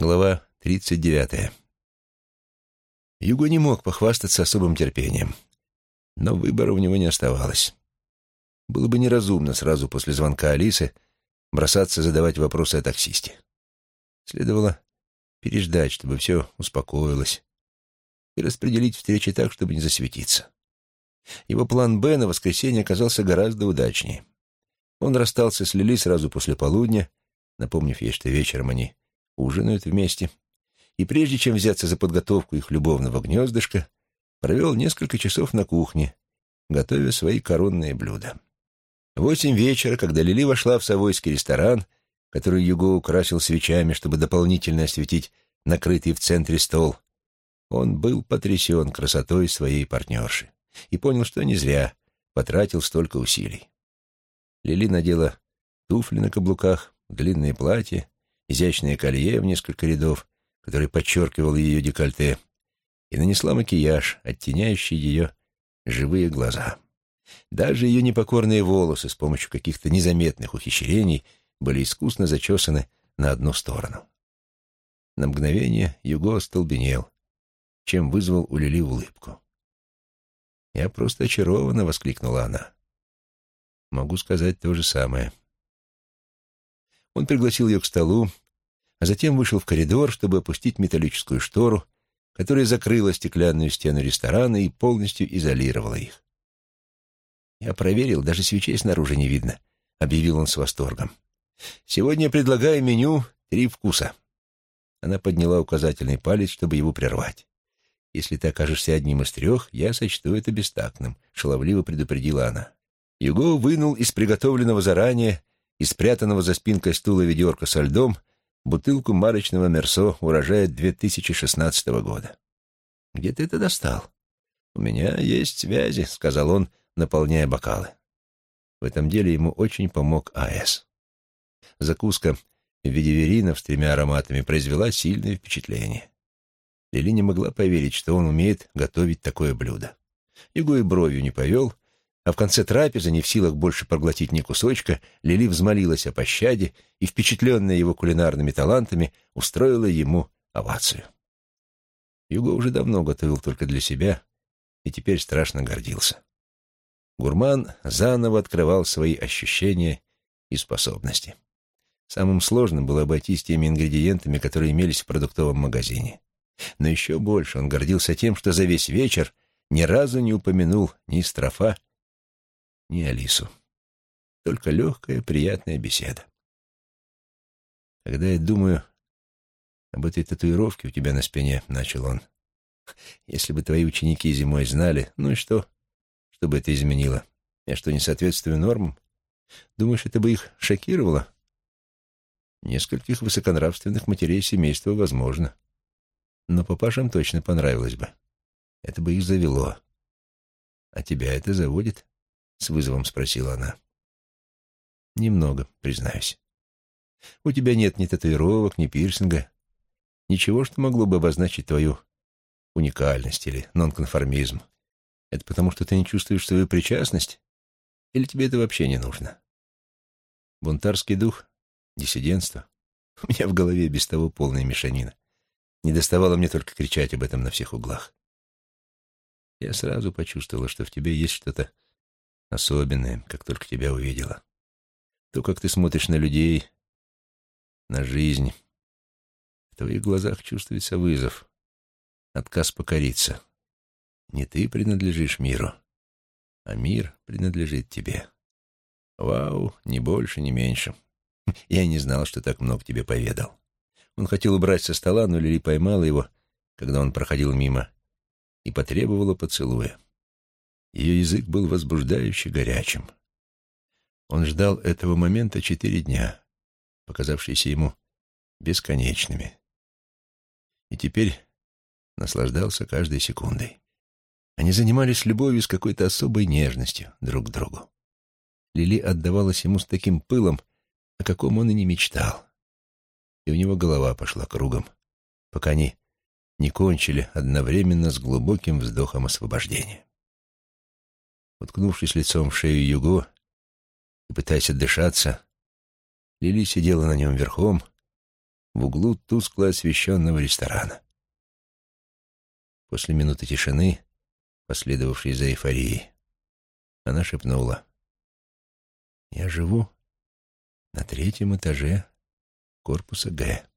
Глава 39. Юго не мог похвастаться особым терпением, но выбора у него не оставалось. Было бы неразумно сразу после звонка Алисы бросаться задавать вопросы о таксисте. Следовало переждать, чтобы все успокоилось, и распределить встречи так, чтобы не засветиться. Его план «Б» на воскресенье оказался гораздо удачнее. Он расстался с Лили сразу после полудня, напомнив ей, что вечером они ужинают вместе, и прежде чем взяться за подготовку их любовного гнездышка, провел несколько часов на кухне, готовя свои коронные блюда. Восемь вечера, когда Лили вошла в Савойский ресторан, который Юго украсил свечами, чтобы дополнительно осветить накрытый в центре стол, он был потрясен красотой своей партнерши и понял, что не зря потратил столько усилий. Лили надела туфли на каблуках, длинное платье изящное колье в несколько рядов, которое подчеркивало ее декольте, и нанесла макияж, оттеняющий ее живые глаза. Даже ее непокорные волосы с помощью каких-то незаметных ухищрений были искусно зачесаны на одну сторону. На мгновение Юго остолбенел, чем вызвал у Лили улыбку. «Я просто очарована!» — воскликнула она. «Могу сказать то же самое». Он пригласил ее к столу, а затем вышел в коридор, чтобы опустить металлическую штору, которая закрыла стеклянную стену ресторана и полностью изолировала их. «Я проверил, даже свечей снаружи не видно», — объявил он с восторгом. «Сегодня я предлагаю меню «Три вкуса». Она подняла указательный палец, чтобы его прервать. «Если ты окажешься одним из трех, я сочту это бестактным», — шаловливо предупредила она. Юго вынул из приготовленного заранее и спрятанного за спинкой стула ведерка со льдом бутылку марочного мерсо урожая 2016 года. «Где ты это достал?» «У меня есть связи», — сказал он, наполняя бокалы. В этом деле ему очень помог А.С. Закуска в виде веринов с тремя ароматами произвела сильное впечатление. Лили не могла поверить, что он умеет готовить такое блюдо. Его и бровью не повел, а в конце трапезы, не в силах больше проглотить ни кусочка, Лили взмолилась о пощаде и, впечатленная его кулинарными талантами, устроила ему овацию. Юго уже давно готовил только для себя и теперь страшно гордился. Гурман заново открывал свои ощущения и способности. Самым сложным было обойтись теми ингредиентами, которые имелись в продуктовом магазине. Но еще больше он гордился тем, что за весь вечер ни разу не упомянул ни строфа, ни Алису. Только легкая, приятная беседа. Когда я думаю об этой татуировке у тебя на спине, — начал он, — если бы твои ученики зимой знали, ну и что? Что бы это изменило? Я что, не соответствую нормам? Думаешь, это бы их шокировало? Нескольких высоконравственных матерей семейства возможно. Но папашам точно понравилось бы. Это бы их завело. А тебя это заводит? — с вызовом спросила она. «Немного, признаюсь. У тебя нет ни татуировок, ни пирсинга, ничего, что могло бы обозначить твою уникальность или нонконформизм. Это потому, что ты не чувствуешь свою причастность? Или тебе это вообще не нужно? Бунтарский дух? Диссидентство? У меня в голове без того полная мешанина. Не доставало мне только кричать об этом на всех углах. Я сразу почувствовала, что в тебе есть что-то особенное, как только тебя увидела. То, как ты смотришь на людей, на жизнь. В твоих глазах чувствуется вызов, отказ покориться. Не ты принадлежишь миру, а мир принадлежит тебе. Вау, ни больше, ни меньше. Я не знал, что так много тебе поведал. Он хотел убрать со стола, но Лили поймала его, когда он проходил мимо, и потребовала поцелуя. Ее язык был возбуждающе горячим. Он ждал этого момента четыре дня, показавшиеся ему бесконечными. И теперь наслаждался каждой секундой. Они занимались любовью с какой-то особой нежностью друг к другу. Лили отдавалась ему с таким пылом, о каком он и не мечтал. И у него голова пошла кругом, пока они не кончили одновременно с глубоким вздохом освобождения. Уткнувшись лицом в шею Юго и пытаясь отдышаться, Лили сидела на нем верхом, в углу тускло освещенного ресторана. После минуты тишины, последовавшей за эйфорией, она шепнула. «Я живу на третьем этаже корпуса Г».